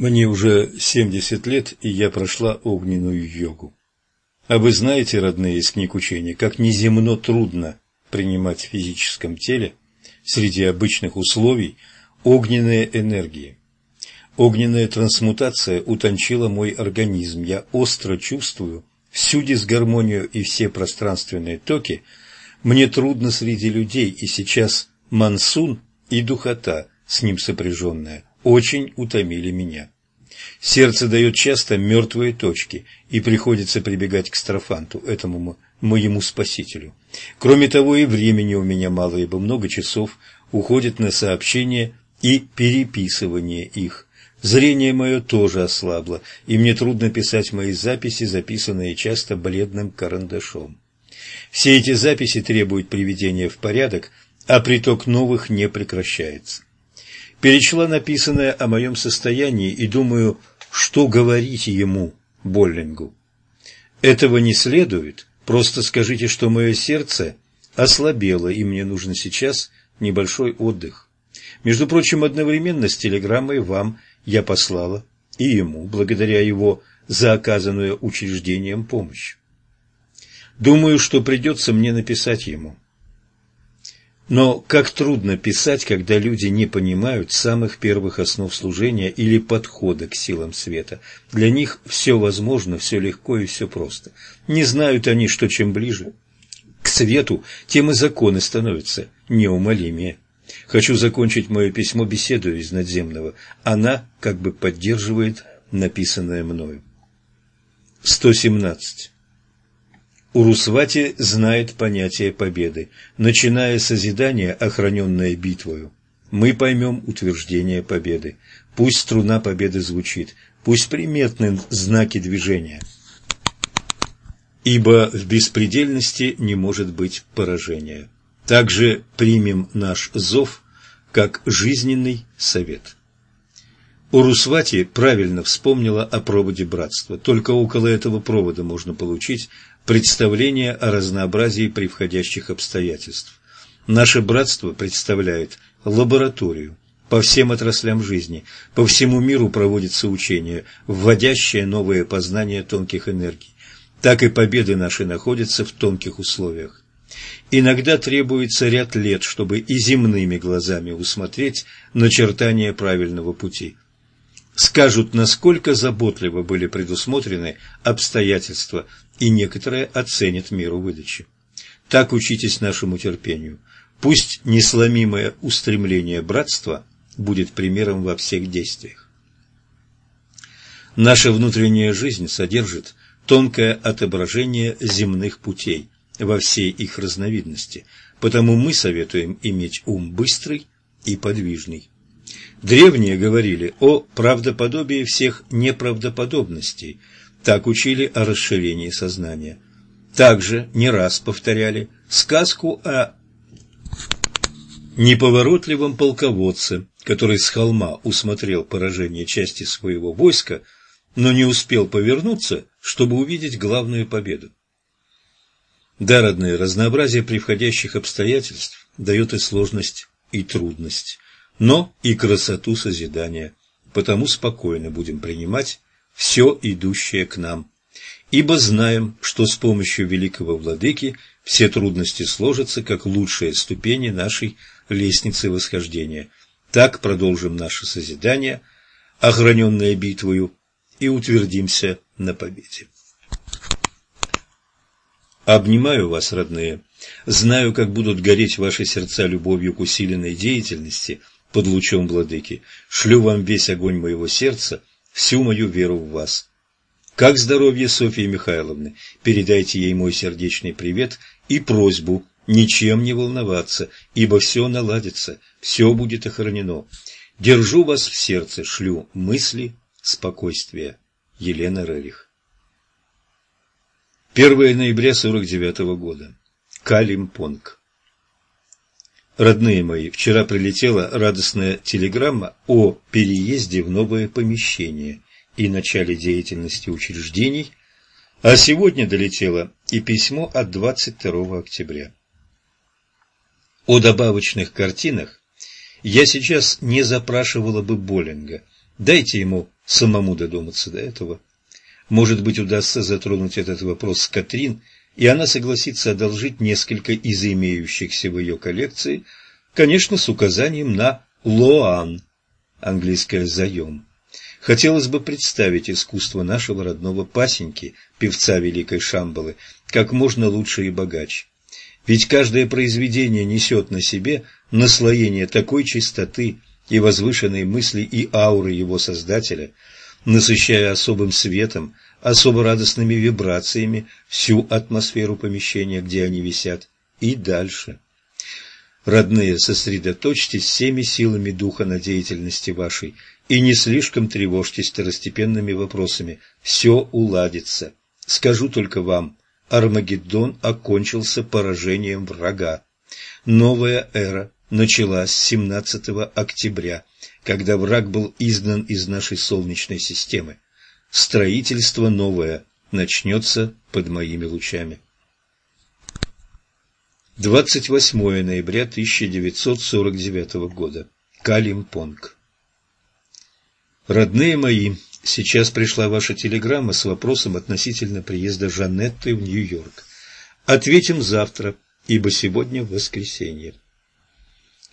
Мне уже 70 лет, и я прошла огненную йогу. А вы знаете, родные из книг учения, как неземно трудно принимать в физическом теле среди обычных условий огненные энергии. Огненная трансмутация утончила мой организм. Я остро чувствую всю дисгармонию и все пространственные токи. Мне трудно среди людей, и сейчас мансун и духота, с ним сопряженная, очень утомили меня. Сердце дает часто мертвые точки, и приходится прибегать к строфанту, этому моему спасителю. Кроме того, и времени у меня мало, ибо много часов уходит на сообщение и переписывание их. Зрение мое тоже ослабло, и мне трудно писать мои записи, записанные часто бледным карандашом. Все эти записи требуют приведения в порядок, а приток новых не прекращается. Перечла написанное о моем состоянии и думаю, что говорить ему, Боллингу. Этого не следует, просто скажите, что мое сердце ослабело, и мне нужно сейчас небольшой отдых. Между прочим, одновременно с телеграммой вам я послала и ему, благодаря его за оказанную учреждением помощь. Думаю, что придется мне написать ему. Но как трудно писать, когда люди не понимают самых первых основ служения или подхода к силам света. Для них все возможно, все легко и все просто. Не знают они, что чем ближе к свету, тем и законы становятся неумолимее. Хочу закончить мое письмо беседой из надземного. Она как бы поддерживает написанное мною. 117. Урусвати знает понятие победы. Начиная созидание, охраненное битвою, мы поймем утверждение победы. Пусть струна победы звучит, пусть приметны знаки движения. Ибо в беспредельности не может быть поражения. Также примем наш зов как жизненный совет. Урусвати правильно вспомнила о проводе братства. Только около этого провода можно получить представление о разнообразии превходящих обстоятельств. Наше братство представляет лабораторию по всем отраслям жизни, по всему миру проводится учение, вводящее новые познания тонких энергий. Так и победы наши находятся в тонких условиях. Иногда требуется ряд лет, чтобы и земными глазами усмотреть начертания правильного пути. Скажут, насколько заботливо были предусмотрены обстоятельства, и некоторые оценят меру выдачи. Так учитесь нашему терпению. Пусть несломимое устремление братства будет примером во всех действиях. Наша внутренняя жизнь содержит тонкое отображение земных путей – во всей их разновидности, потому мы советуем иметь ум быстрый и подвижный. Древние говорили о правдоподобии всех неправдоподобностей, так учили о расширении сознания. Также не раз повторяли сказку о неповоротливом полководце, который с холма усмотрел поражение части своего войска, но не успел повернуться, чтобы увидеть главную победу. Да, родные, разнообразие приходящих обстоятельств дает и сложность, и трудность, но и красоту созидания, потому спокойно будем принимать все идущее к нам, ибо знаем, что с помощью великого владыки все трудности сложатся как лучшие ступени нашей лестницы восхождения. Так продолжим наше созидание, охраненное битвою, и утвердимся на победе. Обнимаю вас, родные. Знаю, как будут гореть ваши сердца любовью к усиленной деятельности под лучом владыки. Шлю вам весь огонь моего сердца, всю мою веру в вас. Как здоровье Софьи Михайловны? Передайте ей мой сердечный привет и просьбу ничем не волноваться, ибо все наладится, все будет охранено. Держу вас в сердце, шлю мысли, спокойствия. Елена Рерих 1 ноября 49 -го года. Калимпонг. Родные мои, вчера прилетела радостная телеграмма о переезде в новое помещение и начале деятельности учреждений, а сегодня долетело и письмо от 22 октября. О добавочных картинах я сейчас не запрашивала бы Боллинга. Дайте ему самому додуматься до этого. Может быть, удастся затронуть этот вопрос с Катрин, и она согласится одолжить несколько из имеющихся в ее коллекции, конечно, с указанием на «Лоан», английское «заем». Хотелось бы представить искусство нашего родного пасеньки, певца Великой Шамбалы, как можно лучше и богаче. Ведь каждое произведение несет на себе наслоение такой чистоты и возвышенной мысли и ауры его создателя, насыщая особым светом, особо радостными вибрациями всю атмосферу помещения, где они висят, и дальше. Родные, сосредоточьтесь всеми силами духа на деятельности вашей и не слишком тревожьтесь второстепенными вопросами. Все уладится. Скажу только вам, Армагеддон окончился поражением врага. Новая эра началась 17 октября, когда враг был изгнан из нашей Солнечной системы. Строительство новое начнется под моими лучами. 28 ноября 1949 года. Калимпонг. Родные мои, сейчас пришла ваша телеграмма с вопросом относительно приезда Жанетты в Нью-Йорк. Ответим завтра, ибо сегодня воскресенье.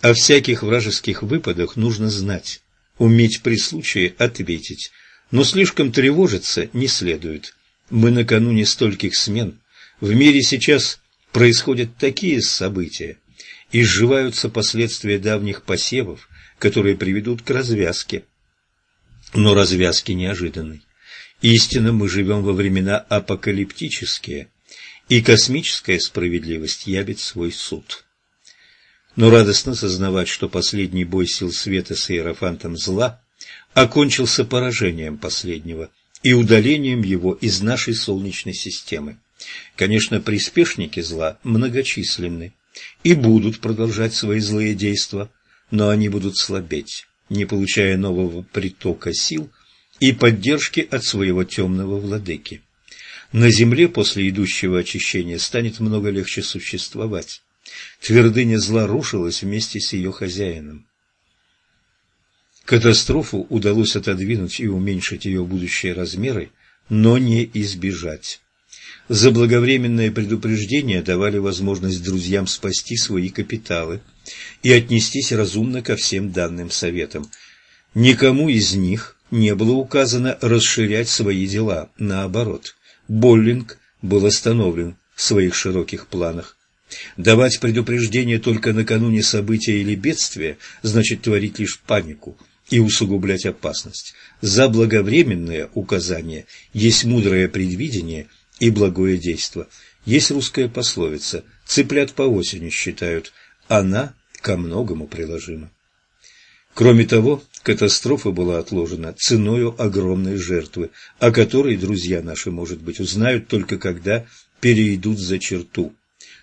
О всяких вражеских выпадах нужно знать, уметь при случае ответить, но слишком тревожиться не следует. Мы накануне стольких смен. В мире сейчас происходят такие события, изживаются последствия давних посевов, которые приведут к развязке но развязки неожиданной. Истинно мы живем во времена апокалиптические, и космическая справедливость явит свой суд. Но радостно сознавать, что последний бой сил света с Иерофантом зла окончился поражением последнего и удалением его из нашей Солнечной системы. Конечно, приспешники зла многочисленны и будут продолжать свои злые действия, но они будут слабеть не получая нового притока сил и поддержки от своего темного владыки. На земле после идущего очищения станет много легче существовать. Твердыня зла рушилась вместе с ее хозяином. Катастрофу удалось отодвинуть и уменьшить ее будущие размеры, но не избежать. Заблаговременное предупреждение давали возможность друзьям спасти свои капиталы и отнестись разумно ко всем данным советам. Никому из них не было указано расширять свои дела, наоборот. Боллинг был остановлен в своих широких планах. Давать предупреждение только накануне события или бедствия значит творить лишь панику и усугублять опасность. Заблаговременное указание есть мудрое предвидение и благое действо. Есть русская пословица «цыплят по осени считают», она ко многому приложима. Кроме того, катастрофа была отложена ценою огромной жертвы, о которой друзья наши, может быть, узнают только когда перейдут за черту.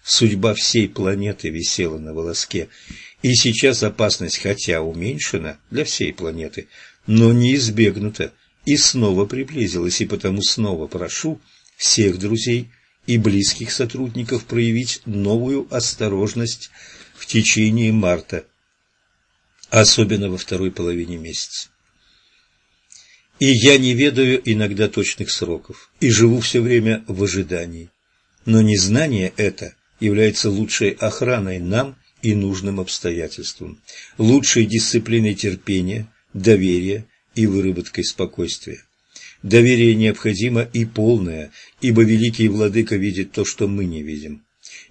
Судьба всей планеты висела на волоске, и сейчас опасность хотя уменьшена для всей планеты, но не избегнута и снова приблизилась, и потому снова прошу – всех друзей и близких сотрудников проявить новую осторожность в течение марта, особенно во второй половине месяца. И я не ведаю иногда точных сроков и живу все время в ожидании. Но незнание это является лучшей охраной нам и нужным обстоятельствам, лучшей дисциплиной терпения, доверия и выработкой спокойствия. Доверие необходимо и полное, ибо великий владыка видит то, что мы не видим.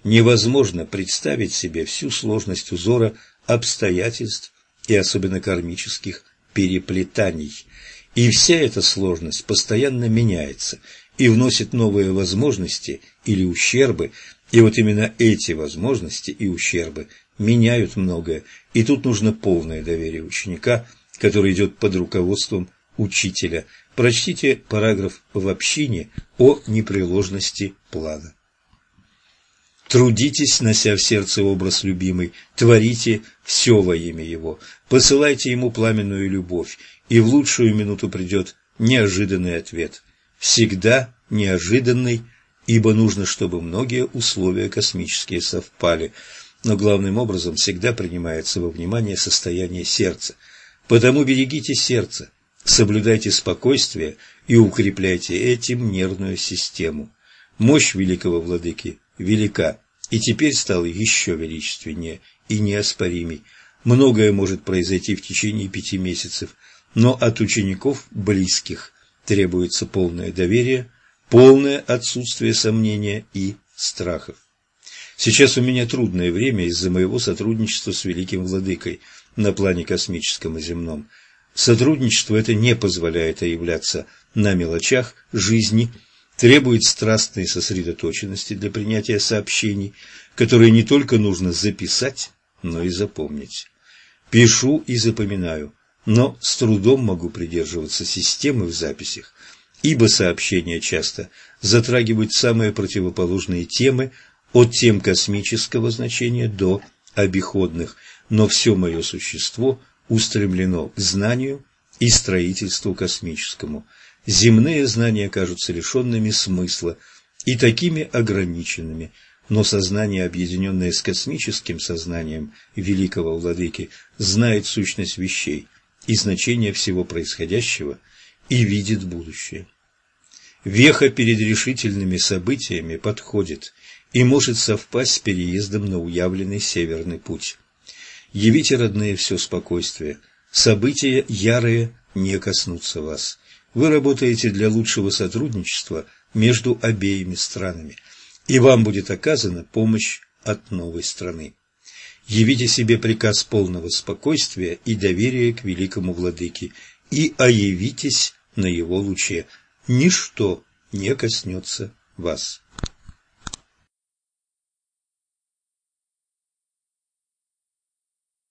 Невозможно представить себе всю сложность узора обстоятельств и особенно кармических переплетаний. И вся эта сложность постоянно меняется и вносит новые возможности или ущербы, и вот именно эти возможности и ущербы меняют многое, и тут нужно полное доверие ученика, который идет под руководством учителя – Прочтите параграф в общине о непреложности плана. Трудитесь, нося в сердце образ любимый, творите все во имя его, посылайте ему пламенную любовь, и в лучшую минуту придет неожиданный ответ. Всегда неожиданный, ибо нужно, чтобы многие условия космические совпали, но главным образом всегда принимается во внимание состояние сердца. Потому берегите сердце, Соблюдайте спокойствие и укрепляйте этим нервную систему. Мощь великого владыки велика, и теперь стала еще величественнее и неоспоримей. Многое может произойти в течение пяти месяцев, но от учеников близких требуется полное доверие, полное отсутствие сомнения и страхов. Сейчас у меня трудное время из-за моего сотрудничества с Великим Владыкой на плане космическом и земном. Сотрудничество это не позволяет оявляться на мелочах жизни, требует страстной сосредоточенности для принятия сообщений, которые не только нужно записать, но и запомнить. Пишу и запоминаю, но с трудом могу придерживаться системы в записях, ибо сообщения часто затрагивают самые противоположные темы от тем космического значения до обиходных, но все мое существо устремлено к знанию и строительству космическому. Земные знания кажутся лишенными смысла и такими ограниченными, но сознание, объединенное с космическим сознанием великого владыки, знает сущность вещей и значение всего происходящего и видит будущее. Веха перед решительными событиями подходит, и может совпасть с переездом на уявленный северный путь. Явите, родные, все спокойствие. События ярые не коснутся вас. Вы работаете для лучшего сотрудничества между обеими странами, и вам будет оказана помощь от новой страны. Явите себе приказ полного спокойствия и доверия к великому владыке, и оявитесь на его луче. Ничто не коснется вас.